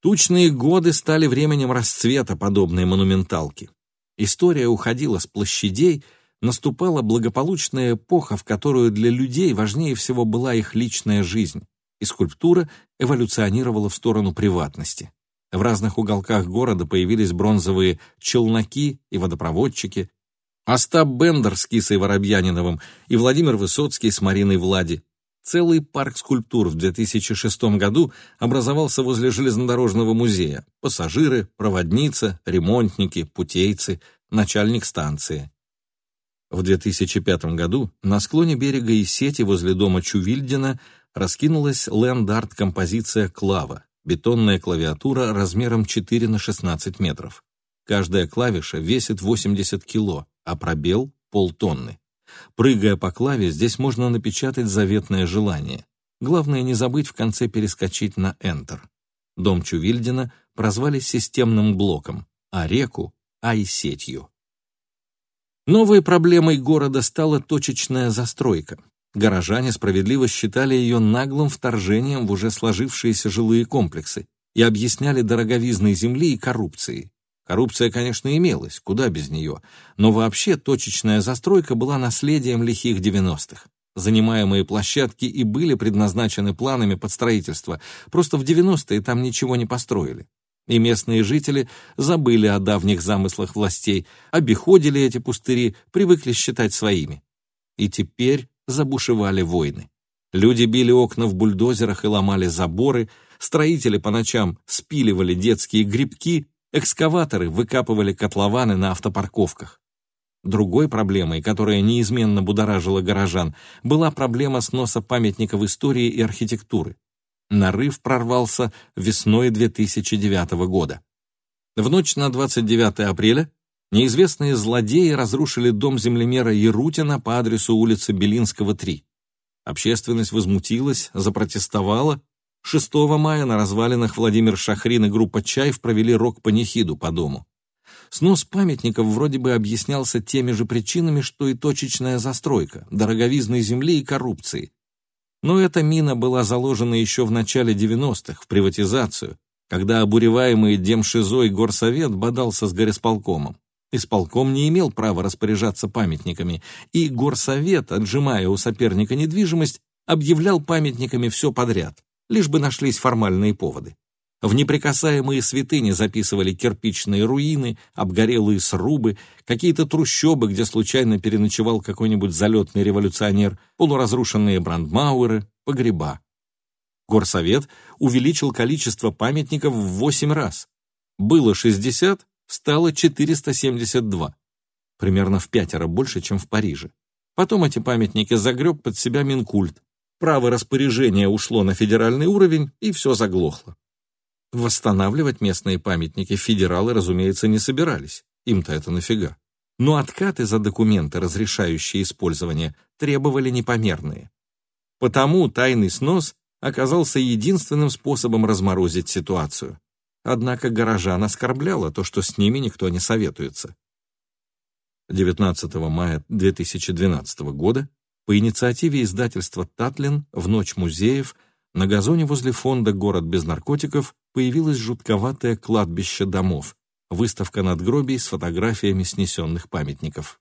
Тучные годы стали временем расцвета подобной монументалки. История уходила с площадей, наступала благополучная эпоха, в которую для людей важнее всего была их личная жизнь, и скульптура эволюционировала в сторону приватности. В разных уголках города появились бронзовые челноки и водопроводчики, Остап Бендер с Кисой Воробьяниновым и Владимир Высоцкий с Мариной Влади. Целый парк скульптур в 2006 году образовался возле железнодорожного музея. Пассажиры, проводница, ремонтники, путейцы, начальник станции. В 2005 году на склоне берега и сети возле дома Чувильдина раскинулась ленд-арт-композиция «Клава» — бетонная клавиатура размером 4 на 16 метров. Каждая клавиша весит 80 кило, а пробел — полтонны. Прыгая по клаве, здесь можно напечатать заветное желание. Главное не забыть в конце перескочить на Enter. Дом Чувильдина прозвали системным блоком, а реку — ай-сетью. Новой проблемой города стала точечная застройка. Горожане справедливо считали ее наглым вторжением в уже сложившиеся жилые комплексы и объясняли дороговизной земли и коррупцией. Коррупция, конечно, имелась, куда без нее, но вообще точечная застройка была наследием лихих 90-х. Занимаемые площадки и были предназначены планами под строительство, просто в 90-е там ничего не построили. И местные жители забыли о давних замыслах властей, обиходили эти пустыри, привыкли считать своими. И теперь забушевали войны. Люди били окна в бульдозерах и ломали заборы, строители по ночам спиливали детские грибки, Экскаваторы выкапывали котлованы на автопарковках. Другой проблемой, которая неизменно будоражила горожан, была проблема сноса памятников истории и архитектуры. Нарыв прорвался весной 2009 года. В ночь на 29 апреля неизвестные злодеи разрушили дом землемера Ярутина по адресу улицы Белинского, 3. Общественность возмутилась, запротестовала, 6 мая на развалинах Владимир Шахрин и группа «Чайф» провели рок-панихиду по дому. Снос памятников вроде бы объяснялся теми же причинами, что и точечная застройка, дороговизной земли и коррупции. Но эта мина была заложена еще в начале 90-х, в приватизацию, когда обуреваемый Демшизой горсовет бодался с горисполкомом. Исполком не имел права распоряжаться памятниками, и горсовет, отжимая у соперника недвижимость, объявлял памятниками все подряд лишь бы нашлись формальные поводы. В неприкасаемые святыни записывали кирпичные руины, обгорелые срубы, какие-то трущобы, где случайно переночевал какой-нибудь залетный революционер, полуразрушенные брандмауэры, погреба. Горсовет увеличил количество памятников в 8 раз. Было 60, стало 472. Примерно в пятеро больше, чем в Париже. Потом эти памятники загреб под себя Минкульт, Право распоряжения ушло на федеральный уровень, и все заглохло. Восстанавливать местные памятники федералы, разумеется, не собирались. Им-то это нафига. Но откаты за документы, разрешающие использование, требовали непомерные. Потому тайный снос оказался единственным способом разморозить ситуацию. Однако горожан оскорбляло то, что с ними никто не советуется. 19 мая 2012 года по инициативе издательства «Татлин» в Ночь музеев на газоне возле фонда «Город без наркотиков» появилось жутковатое кладбище домов, выставка надгробий с фотографиями снесенных памятников.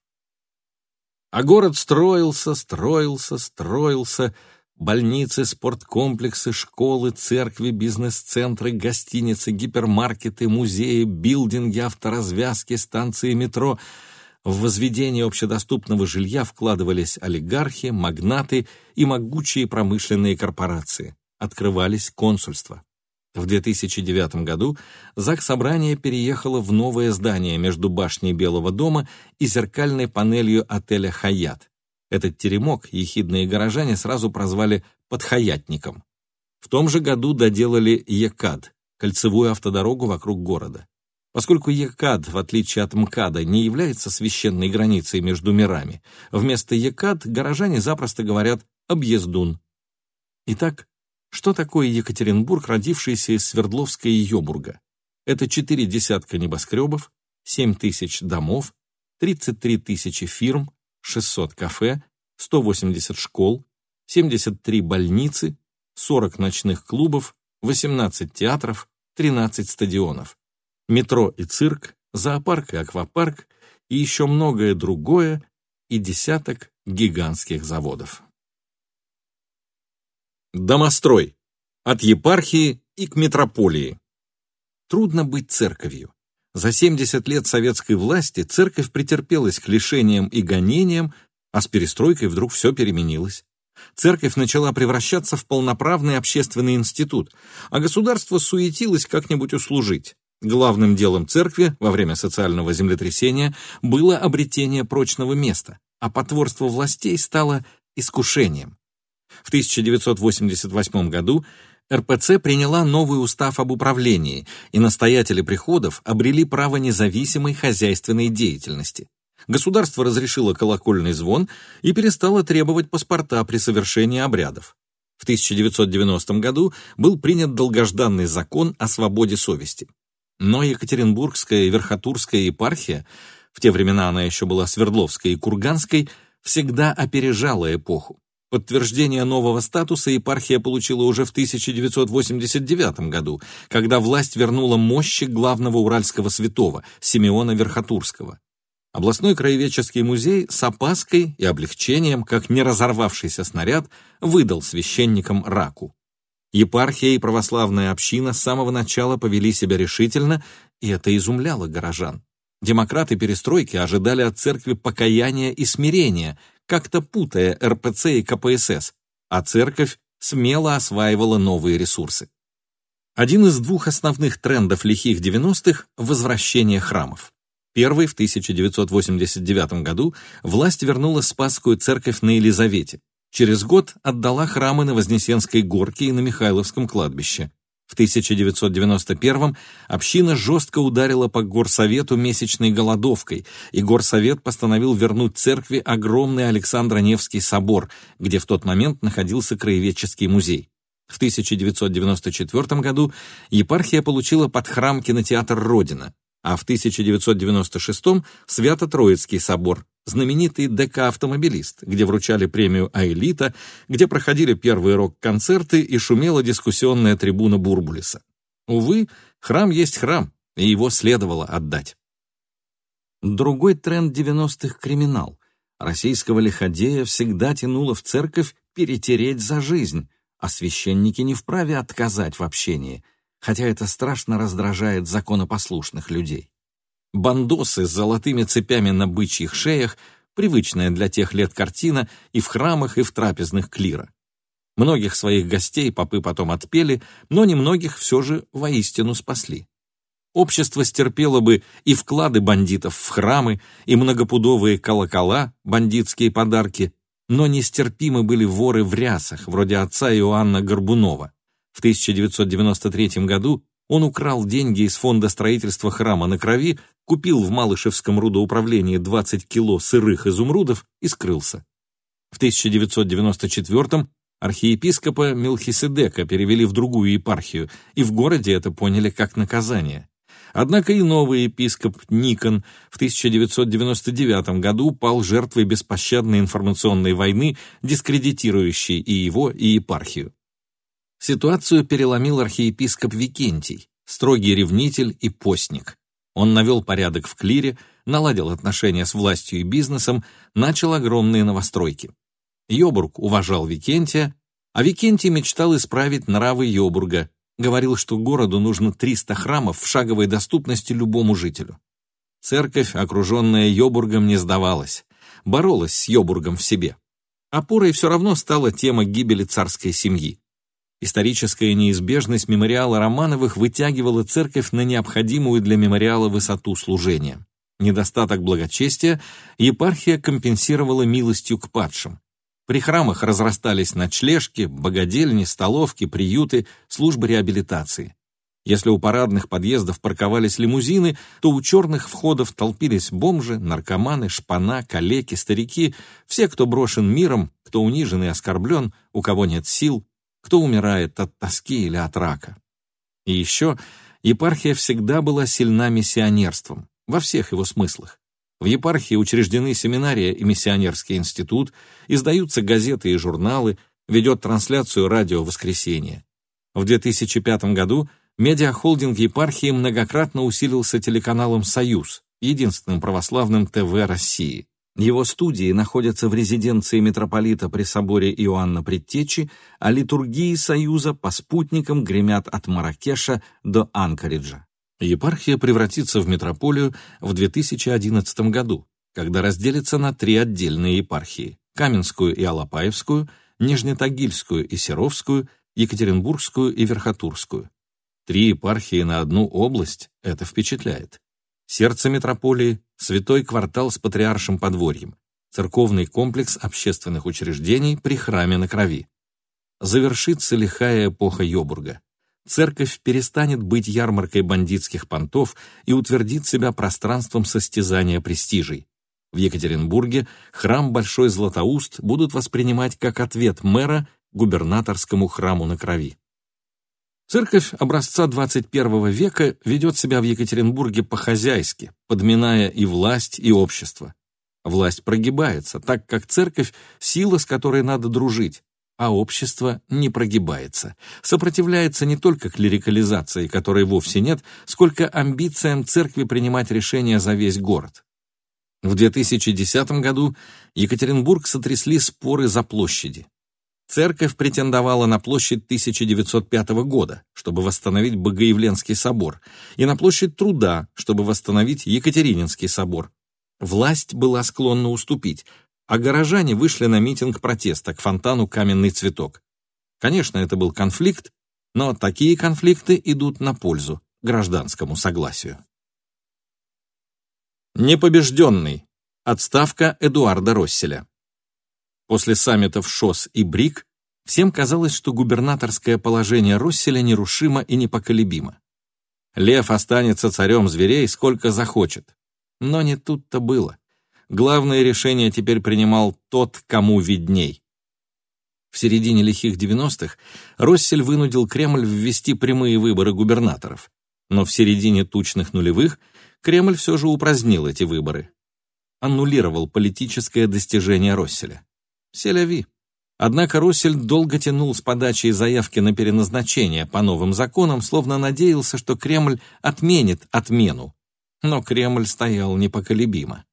А город строился, строился, строился, больницы, спорткомплексы, школы, церкви, бизнес-центры, гостиницы, гипермаркеты, музеи, билдинги, авторазвязки, станции метро — в возведение общедоступного жилья вкладывались олигархи, магнаты и могучие промышленные корпорации. Открывались консульства. В 2009 году ЗАГС Собрание переехало в новое здание между башней Белого дома и зеркальной панелью отеля «Хаят». Этот теремок ехидные горожане сразу прозвали «подхаятником». В том же году доделали ЕКАД – кольцевую автодорогу вокруг города. Поскольку Екад, в отличие от МКАДа, не является священной границей между мирами, вместо Екад горожане запросто говорят «объездун». Итак, что такое Екатеринбург, родившийся из Свердловска и Йобурга? Это четыре десятка небоскребов, семь тысяч домов, 33 тысячи фирм, 600 кафе, 180 школ, 73 больницы, 40 ночных клубов, 18 театров, 13 стадионов метро и цирк, зоопарк и аквапарк и еще многое другое и десяток гигантских заводов. Домострой. От епархии и к метрополии. Трудно быть церковью. За 70 лет советской власти церковь претерпелась к лишениям и гонениям, а с перестройкой вдруг все переменилось. Церковь начала превращаться в полноправный общественный институт, а государство суетилось как-нибудь услужить. Главным делом церкви во время социального землетрясения было обретение прочного места, а потворство властей стало искушением. В 1988 году РПЦ приняла новый устав об управлении, и настоятели приходов обрели право независимой хозяйственной деятельности. Государство разрешило колокольный звон и перестало требовать паспорта при совершении обрядов. В 1990 году был принят долгожданный закон о свободе совести. Но Екатеринбургская Верхотурская епархия, в те времена она еще была Свердловской и Курганской, всегда опережала эпоху. Подтверждение нового статуса епархия получила уже в 1989 году, когда власть вернула мощи главного уральского святого, Симеона Верхотурского. Областной краеведческий музей с опаской и облегчением, как не разорвавшийся снаряд, выдал священникам раку. Епархия и православная община с самого начала повели себя решительно, и это изумляло горожан. Демократы перестройки ожидали от церкви покаяния и смирения, как-то путая РПЦ и КПСС, а церковь смело осваивала новые ресурсы. Один из двух основных трендов лихих 90-х – возвращение храмов. Первый в 1989 году власть вернула Спасскую церковь на Елизавете. Через год отдала храмы на Вознесенской горке и на Михайловском кладбище. В 1991-м община жестко ударила по горсовету месячной голодовкой, и горсовет постановил вернуть церкви огромный Александро-Невский собор, где в тот момент находился краеведческий музей. В 1994 году епархия получила под храм кинотеатр «Родина», а в 1996-м Свято-Троицкий собор, знаменитый ДК-автомобилист, где вручали премию «Аэлита», где проходили первые рок-концерты и шумела дискуссионная трибуна Бурбулиса. Увы, храм есть храм, и его следовало отдать. Другой тренд 90-х — криминал. Российского лиходея всегда тянуло в церковь перетереть за жизнь, а священники не вправе отказать в общении, хотя это страшно раздражает законопослушных людей. Бандосы с золотыми цепями на бычьих шеях — привычная для тех лет картина и в храмах, и в трапезных клира. Многих своих гостей попы потом отпели, но немногих все же воистину спасли. Общество стерпело бы и вклады бандитов в храмы, и многопудовые колокола, бандитские подарки, но нестерпимы были воры в рясах, вроде отца Иоанна Горбунова. В 1993 году он украл деньги из фонда строительства храма на Крови, купил в Малышевском рудоуправлении 20 кило сырых изумрудов и скрылся. В 1994 архиепископа Мелхиседека перевели в другую епархию, и в городе это поняли как наказание. Однако и новый епископ Никон в 1999 году пал жертвой беспощадной информационной войны, дискредитирующей и его, и епархию. Ситуацию переломил архиепископ Викентий, строгий ревнитель и постник. Он навел порядок в клире, наладил отношения с властью и бизнесом, начал огромные новостройки. Йобург уважал Викентия, а Викентий мечтал исправить нравы Йобурга, говорил, что городу нужно 300 храмов в шаговой доступности любому жителю. Церковь, окруженная Йобургом, не сдавалась, боролась с Йобургом в себе. Опорой все равно стала тема гибели царской семьи. Историческая неизбежность мемориала Романовых вытягивала церковь на необходимую для мемориала высоту служения. Недостаток благочестия епархия компенсировала милостью к падшим. При храмах разрастались ночлежки, богадельни, столовки, приюты, службы реабилитации. Если у парадных подъездов парковались лимузины, то у черных входов толпились бомжи, наркоманы, шпана, калеки, старики, все, кто брошен миром, кто унижен и оскорблен, у кого нет сил, кто умирает от тоски или от рака. И еще епархия всегда была сильна миссионерством, во всех его смыслах. В епархии учреждены семинария и миссионерский институт, издаются газеты и журналы, ведет трансляцию радио «Воскресенье». В 2005 году медиахолдинг епархии многократно усилился телеканалом «Союз», единственным православным ТВ России. Его студии находятся в резиденции митрополита при соборе Иоанна Предтечи, а литургии Союза по спутникам гремят от Маракеша до Анкориджа. Епархия превратится в метрополию в 2011 году, когда разделится на три отдельные епархии – Каменскую и Алапаевскую, Нижнетагильскую и Серовскую, Екатеринбургскую и Верхотурскую. Три епархии на одну область – это впечатляет. Сердце метрополии – святой квартал с патриаршим подворьем, церковный комплекс общественных учреждений при храме на крови. Завершится лихая эпоха Йобурга церковь перестанет быть ярмаркой бандитских понтов и утвердит себя пространством состязания престижей. В Екатеринбурге храм Большой Златоуст будут воспринимать как ответ мэра губернаторскому храму на крови. Церковь образца 21 века ведет себя в Екатеринбурге по-хозяйски, подминая и власть, и общество. Власть прогибается, так как церковь — сила, с которой надо дружить, а общество не прогибается, сопротивляется не только клерикализации, которой вовсе нет, сколько амбициям церкви принимать решения за весь город. В 2010 году Екатеринбург сотрясли споры за площади. Церковь претендовала на площадь 1905 года, чтобы восстановить Богоявленский собор, и на площадь Труда, чтобы восстановить Екатерининский собор. Власть была склонна уступить, а горожане вышли на митинг протеста к фонтану «Каменный цветок». Конечно, это был конфликт, но такие конфликты идут на пользу гражданскому согласию. Непобежденный. Отставка Эдуарда Росселя. После саммитов ШОС и БРИК всем казалось, что губернаторское положение Росселя нерушимо и непоколебимо. Лев останется царем зверей сколько захочет. Но не тут-то было. Главное решение теперь принимал тот, кому видней. В середине лихих 90-х Россель вынудил Кремль ввести прямые выборы губернаторов. Но в середине тучных нулевых Кремль все же упразднил эти выборы. Аннулировал политическое достижение Росселя. Селяви. Однако Россель долго тянул с подачей заявки на переназначение по новым законам, словно надеялся, что Кремль отменит отмену. Но Кремль стоял непоколебимо.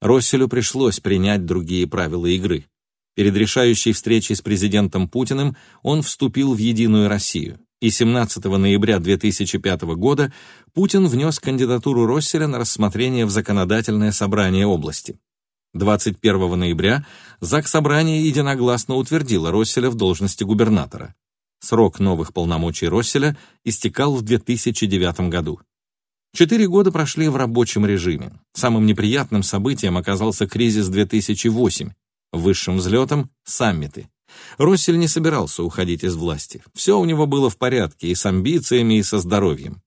Росселю пришлось принять другие правила игры. Перед решающей встречей с президентом Путиным он вступил в «Единую Россию», и 17 ноября 2005 года Путин внес кандидатуру Росселя на рассмотрение в законодательное собрание области. 21 ноября ЗАГС Собрание единогласно утвердило Росселя в должности губернатора. Срок новых полномочий Росселя истекал в 2009 году. Четыре года прошли в рабочем режиме. Самым неприятным событием оказался кризис 2008, высшим взлетом — саммиты. Россель не собирался уходить из власти. Все у него было в порядке и с амбициями, и со здоровьем.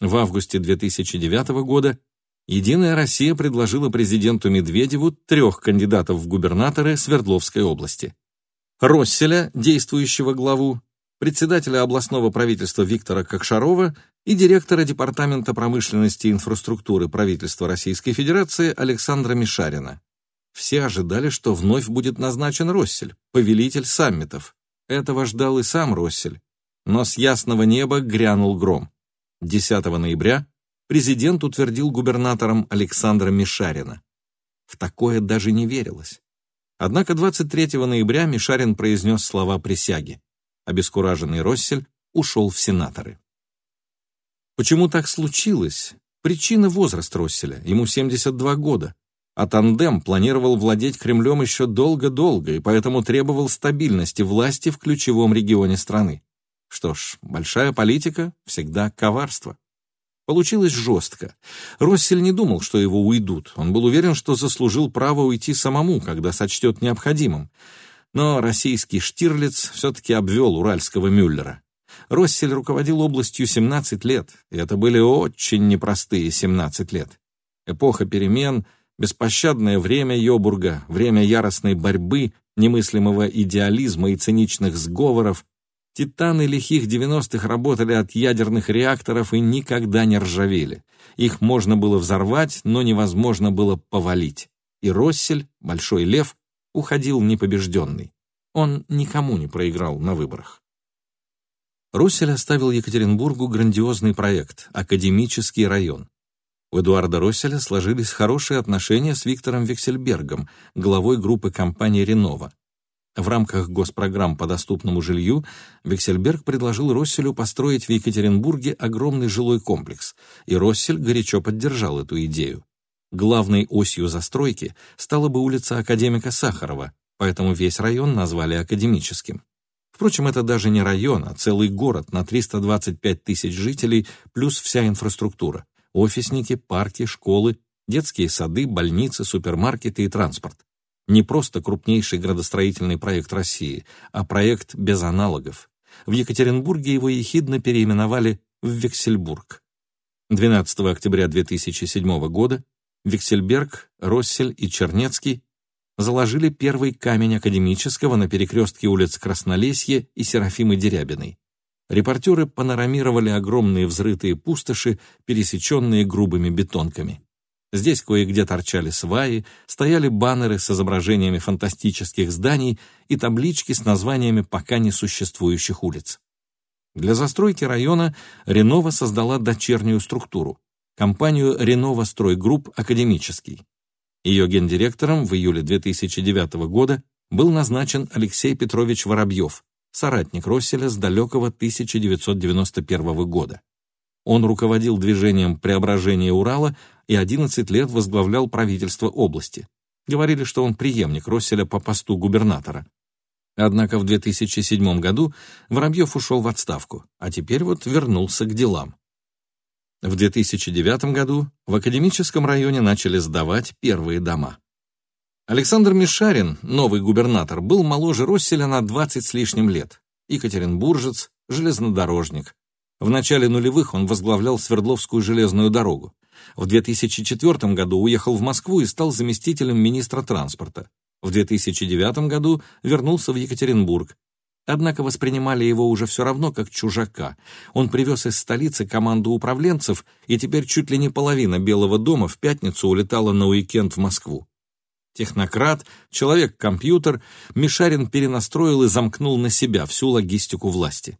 В августе 2009 года «Единая Россия» предложила президенту Медведеву трех кандидатов в губернаторы Свердловской области. Росселя, действующего главу, председателя областного правительства Виктора Кокшарова и директора Департамента промышленности и инфраструктуры правительства Российской Федерации Александра Мишарина. Все ожидали, что вновь будет назначен Россель, повелитель саммитов. Этого ждал и сам Россель. Но с ясного неба грянул гром. 10 ноября президент утвердил губернатором Александра Мишарина. В такое даже не верилось. Однако 23 ноября Мишарин произнес слова присяги. Обескураженный Россель ушел в сенаторы. Почему так случилось? Причина — возраст Росселя, ему 72 года. А тандем планировал владеть Кремлем еще долго-долго и поэтому требовал стабильности власти в ключевом регионе страны. Что ж, большая политика — всегда коварство. Получилось жестко. Россель не думал, что его уйдут. Он был уверен, что заслужил право уйти самому, когда сочтет необходимым. Но российский Штирлиц все-таки обвел уральского Мюллера. Россель руководил областью 17 лет, и это были очень непростые 17 лет. Эпоха перемен, беспощадное время Йобурга, время яростной борьбы, немыслимого идеализма и циничных сговоров. Титаны лихих 90-х работали от ядерных реакторов и никогда не ржавели. Их можно было взорвать, но невозможно было повалить. И Россель, Большой Лев, уходил непобежденный. Он никому не проиграл на выборах. Россель оставил Екатеринбургу грандиозный проект – академический район. У Эдуарда Росселя сложились хорошие отношения с Виктором Вексельбергом, главой группы компании «Ренова». В рамках госпрограмм по доступному жилью Виксельберг предложил Росселю построить в Екатеринбурге огромный жилой комплекс, и Россель горячо поддержал эту идею. Главной осью застройки стала бы улица Академика Сахарова, поэтому весь район назвали академическим. Впрочем, это даже не район, а целый город на 325 тысяч жителей плюс вся инфраструктура – офисники, парки, школы, детские сады, больницы, супермаркеты и транспорт. Не просто крупнейший градостроительный проект России, а проект без аналогов. В Екатеринбурге его ехидно переименовали в Вексельбург. 12 октября 2007 года Виксельберг, Россель и Чернецкий заложили первый камень академического на перекрестке улиц Краснолесье и Серафимы Дерябиной. Репортеры панорамировали огромные взрытые пустоши, пересеченные грубыми бетонками. Здесь кое-где торчали сваи, стояли баннеры с изображениями фантастических зданий и таблички с названиями пока не существующих улиц. Для застройки района Ренова создала дочернюю структуру – компанию Ренова Стройгрупп Академический. Ее гендиректором в июле 2009 года был назначен Алексей Петрович Воробьев, соратник Росселя с далекого 1991 года. Он руководил движением преображения Урала и 11 лет возглавлял правительство области. Говорили, что он преемник Росселя по посту губернатора. Однако в 2007 году Воробьев ушел в отставку, а теперь вот вернулся к делам. В 2009 году в академическом районе начали сдавать первые дома. Александр Мишарин, новый губернатор, был моложе Росселя на 20 с лишним лет. Екатеринбуржец, железнодорожник. В начале нулевых он возглавлял Свердловскую железную дорогу. В 2004 году уехал в Москву и стал заместителем министра транспорта. В 2009 году вернулся в Екатеринбург, Однако воспринимали его уже все равно как чужака. Он привез из столицы команду управленцев, и теперь чуть ли не половина Белого дома в пятницу улетала на уикенд в Москву. Технократ, человек-компьютер, Мишарин перенастроил и замкнул на себя всю логистику власти.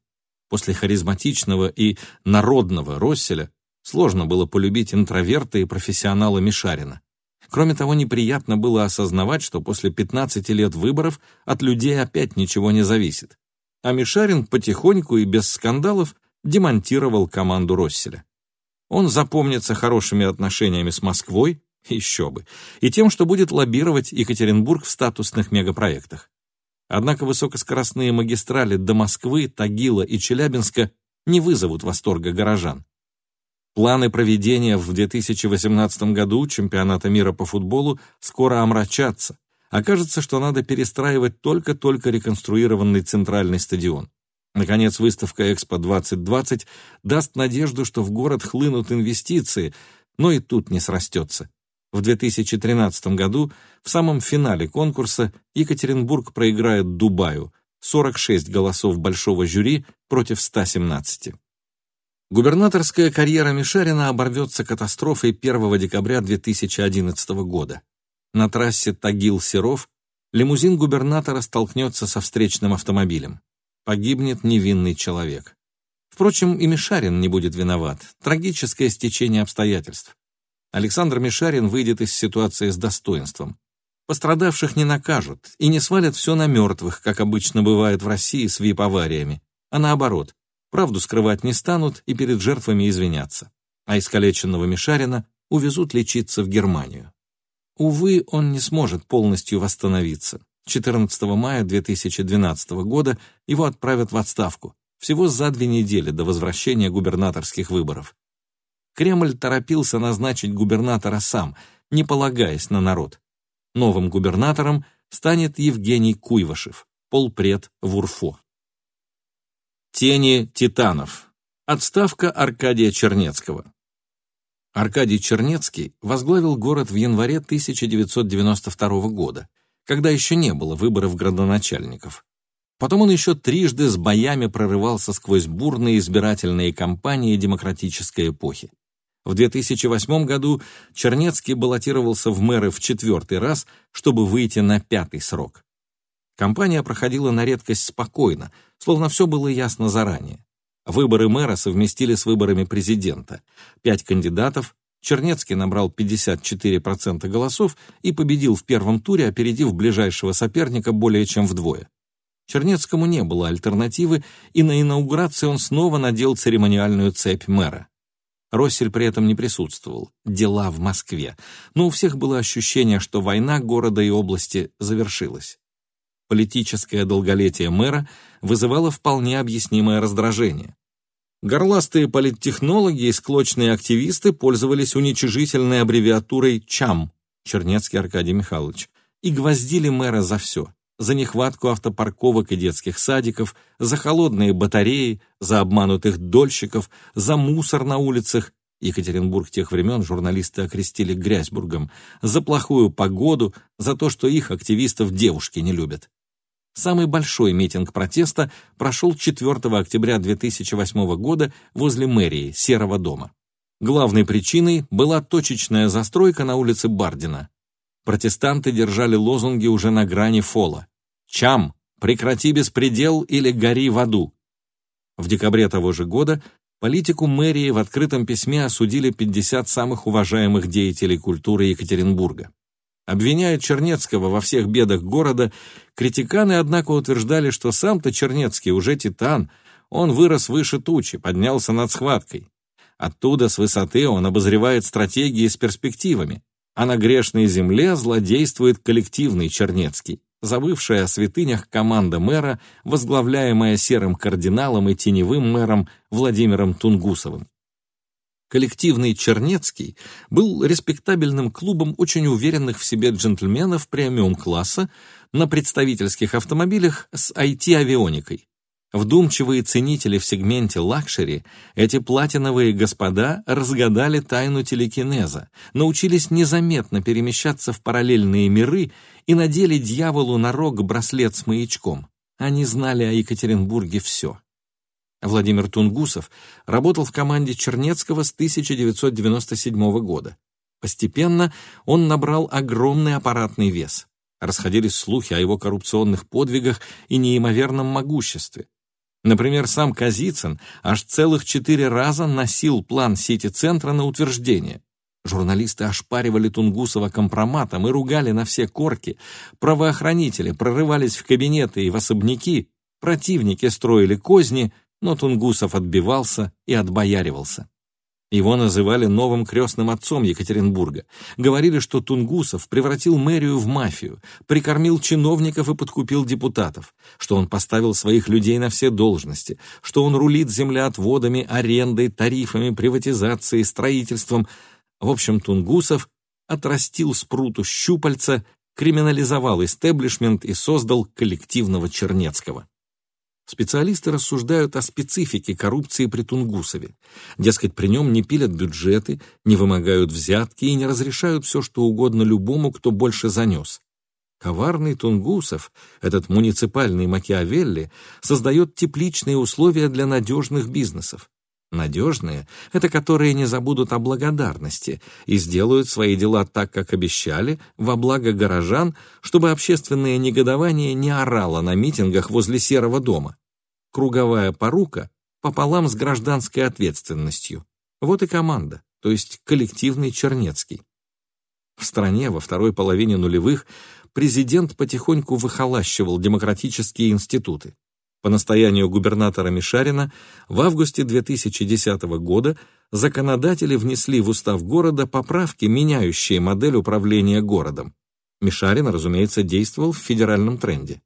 После харизматичного и народного Росселя сложно было полюбить интроверта и профессионала Мишарина. Кроме того, неприятно было осознавать, что после 15 лет выборов от людей опять ничего не зависит. А Мишарин потихоньку и без скандалов демонтировал команду Росселя. Он запомнится хорошими отношениями с Москвой, еще бы, и тем, что будет лоббировать Екатеринбург в статусных мегапроектах. Однако высокоскоростные магистрали до Москвы, Тагила и Челябинска не вызовут восторга горожан. Планы проведения в 2018 году чемпионата мира по футболу скоро омрачатся. Окажется, что надо перестраивать только-только реконструированный центральный стадион. Наконец, выставка «Экспо-2020» даст надежду, что в город хлынут инвестиции, но и тут не срастется. В 2013 году в самом финале конкурса Екатеринбург проиграет Дубаю 46 голосов большого жюри против 117. Губернаторская карьера Мишарина оборвется катастрофой 1 декабря 2011 года. На трассе Тагил-Серов лимузин губернатора столкнется со встречным автомобилем. Погибнет невинный человек. Впрочем, и Мишарин не будет виноват. Трагическое стечение обстоятельств. Александр Мишарин выйдет из ситуации с достоинством. Пострадавших не накажут и не свалят все на мертвых, как обычно бывает в России с ВИП-авариями, а наоборот, Правду скрывать не станут и перед жертвами извиняться. А искалеченного Мишарина увезут лечиться в Германию. Увы, он не сможет полностью восстановиться. 14 мая 2012 года его отправят в отставку, всего за две недели до возвращения губернаторских выборов. Кремль торопился назначить губернатора сам, не полагаясь на народ. Новым губернатором станет Евгений Куйвашев, полпред в УРФО. Тени титанов. Отставка Аркадия Чернецкого. Аркадий Чернецкий возглавил город в январе 1992 года, когда еще не было выборов градоначальников. Потом он еще трижды с боями прорывался сквозь бурные избирательные кампании демократической эпохи. В 2008 году Чернецкий баллотировался в мэры в четвертый раз, чтобы выйти на пятый срок. Кампания проходила на редкость спокойно, словно все было ясно заранее. Выборы мэра совместили с выборами президента. Пять кандидатов, Чернецкий набрал 54% голосов и победил в первом туре, опередив ближайшего соперника более чем вдвое. Чернецкому не было альтернативы, и на инаугурации он снова надел церемониальную цепь мэра. Россель при этом не присутствовал. Дела в Москве. Но у всех было ощущение, что война города и области завершилась. Политическое долголетие мэра вызывало вполне объяснимое раздражение. Горластые политтехнологи и склочные активисты пользовались уничижительной аббревиатурой ЧАМ, Чернецкий Аркадий Михайлович, и гвоздили мэра за все за нехватку автопарковок и детских садиков, за холодные батареи, за обманутых дольщиков, за мусор на улицах. Екатеринбург тех времен журналисты окрестили Грязьбургом, за плохую погоду, за то, что их активистов девушки не любят. Самый большой митинг протеста прошел 4 октября 2008 года возле мэрии Серого дома. Главной причиной была точечная застройка на улице Бардина. Протестанты держали лозунги уже на грани фола. «Чам! Прекрати беспредел или гори в аду!» В декабре того же года политику мэрии в открытом письме осудили 50 самых уважаемых деятелей культуры Екатеринбурга. Обвиняя Чернецкого во всех бедах города, критиканы, однако, утверждали, что сам-то Чернецкий уже титан, он вырос выше тучи, поднялся над схваткой. Оттуда, с высоты, он обозревает стратегии с перспективами, а на грешной земле злодействует коллективный Чернецкий, забывшая о святынях команда мэра, возглавляемая серым кардиналом и теневым мэром Владимиром Тунгусовым. Коллективный Чернецкий был респектабельным клубом очень уверенных в себе джентльменов премиум-класса на представительских автомобилях с IT-авионикой. Вдумчивые ценители в сегменте лакшери, эти платиновые господа разгадали тайну телекинеза, научились незаметно перемещаться в параллельные миры и надели дьяволу на рог браслет с маячком. Они знали о Екатеринбурге все. Владимир Тунгусов работал в команде Чернецкого с 1997 года. Постепенно он набрал огромный аппаратный вес. Расходились слухи о его коррупционных подвигах и неимоверном могуществе. Например, сам Казицын аж целых четыре раза носил план сити-центра на утверждение. Журналисты ошпаривали Тунгусова компроматом и ругали на все корки. Правоохранители прорывались в кабинеты и в особняки, противники строили козни, но Тунгусов отбивался и отбояривался. Его называли новым крестным отцом Екатеринбурга. Говорили, что Тунгусов превратил мэрию в мафию, прикормил чиновников и подкупил депутатов, что он поставил своих людей на все должности, что он рулит землеотводами, арендой, тарифами, приватизацией, строительством. В общем, Тунгусов отрастил спруту щупальца, криминализовал истеблишмент и создал коллективного Чернецкого. Специалисты рассуждают о специфике коррупции при Тунгусове. Дескать, при нем не пилят бюджеты, не вымогают взятки и не разрешают все, что угодно любому, кто больше занес. Коварный Тунгусов, этот муниципальный Макиавелли, создает тепличные условия для надежных бизнесов. Надежные — это которые не забудут о благодарности и сделают свои дела так, как обещали, во благо горожан, чтобы общественное негодование не орало на митингах возле Серого дома круговая порука пополам с гражданской ответственностью. Вот и команда, то есть коллективный Чернецкий. В стране во второй половине нулевых президент потихоньку выхолащивал демократические институты. По настоянию губернатора Мишарина в августе 2010 года законодатели внесли в устав города поправки, меняющие модель управления городом. Мишарин, разумеется, действовал в федеральном тренде.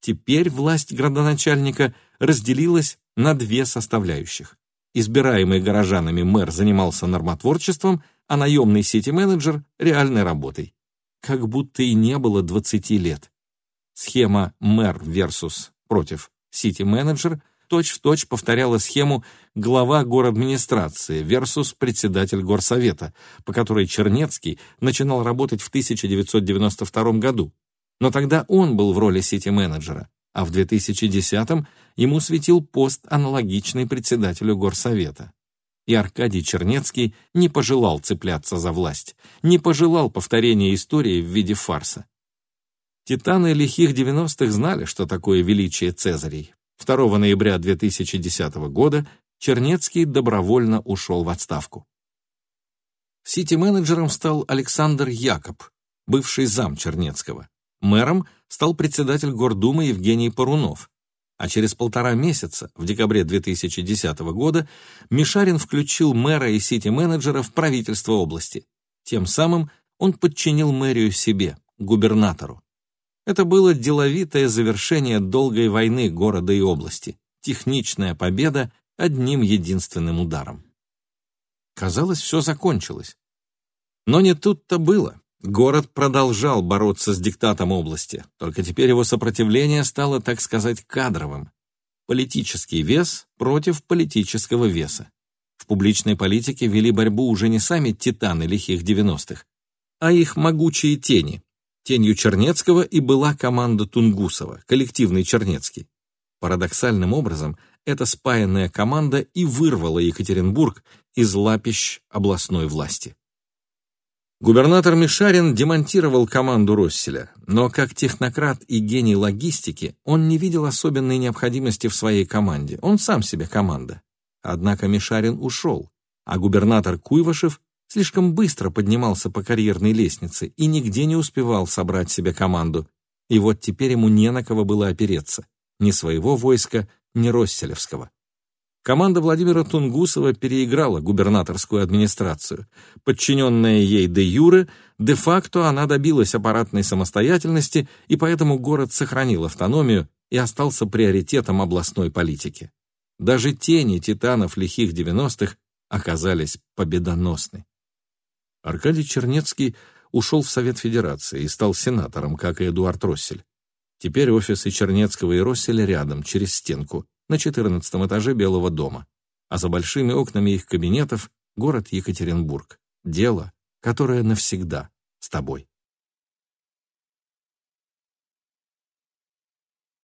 Теперь власть градоначальника разделилась на две составляющих. Избираемый горожанами мэр занимался нормотворчеством, а наемный сити-менеджер — реальной работой. Как будто и не было 20 лет. Схема мэр versus против сити-менеджер точь-в-точь повторяла схему глава администрации versus председатель горсовета, по которой Чернецкий начинал работать в 1992 году, но тогда он был в роли сити-менеджера, а в 2010-м ему светил пост, аналогичный председателю горсовета. И Аркадий Чернецкий не пожелал цепляться за власть, не пожелал повторения истории в виде фарса. Титаны лихих 90-х знали, что такое величие Цезарей. 2 ноября 2010 года Чернецкий добровольно ушел в отставку. Сити-менеджером стал Александр Якоб, бывший зам Чернецкого. Мэром стал председатель Гордумы Евгений Парунов. А через полтора месяца, в декабре 2010 года, Мишарин включил мэра и сити-менеджера в правительство области. Тем самым он подчинил мэрию себе, губернатору. Это было деловитое завершение долгой войны города и области, техничная победа одним единственным ударом. Казалось, все закончилось. Но не тут-то было. Город продолжал бороться с диктатом области, только теперь его сопротивление стало, так сказать, кадровым. Политический вес против политического веса. В публичной политике вели борьбу уже не сами титаны лихих 90-х, а их могучие тени. Тенью Чернецкого и была команда Тунгусова, коллективный Чернецкий. Парадоксальным образом, эта спаянная команда и вырвала Екатеринбург из лапищ областной власти. Губернатор Мишарин демонтировал команду Росселя, но как технократ и гений логистики он не видел особенной необходимости в своей команде, он сам себе команда. Однако Мишарин ушел, а губернатор Куйвашев слишком быстро поднимался по карьерной лестнице и нигде не успевал собрать себе команду. И вот теперь ему не на кого было опереться. Ни своего войска, ни Росселевского. Команда Владимира Тунгусова переиграла губернаторскую администрацию. Подчиненная ей де юре, де-факто она добилась аппаратной самостоятельности, и поэтому город сохранил автономию и остался приоритетом областной политики. Даже тени титанов лихих 90-х оказались победоносны. Аркадий Чернецкий ушел в Совет Федерации и стал сенатором, как и Эдуард Россель. Теперь офисы Чернецкого и Росселя рядом, через стенку, на 14 этаже Белого дома. А за большими окнами их кабинетов город Екатеринбург. Дело, которое навсегда с тобой.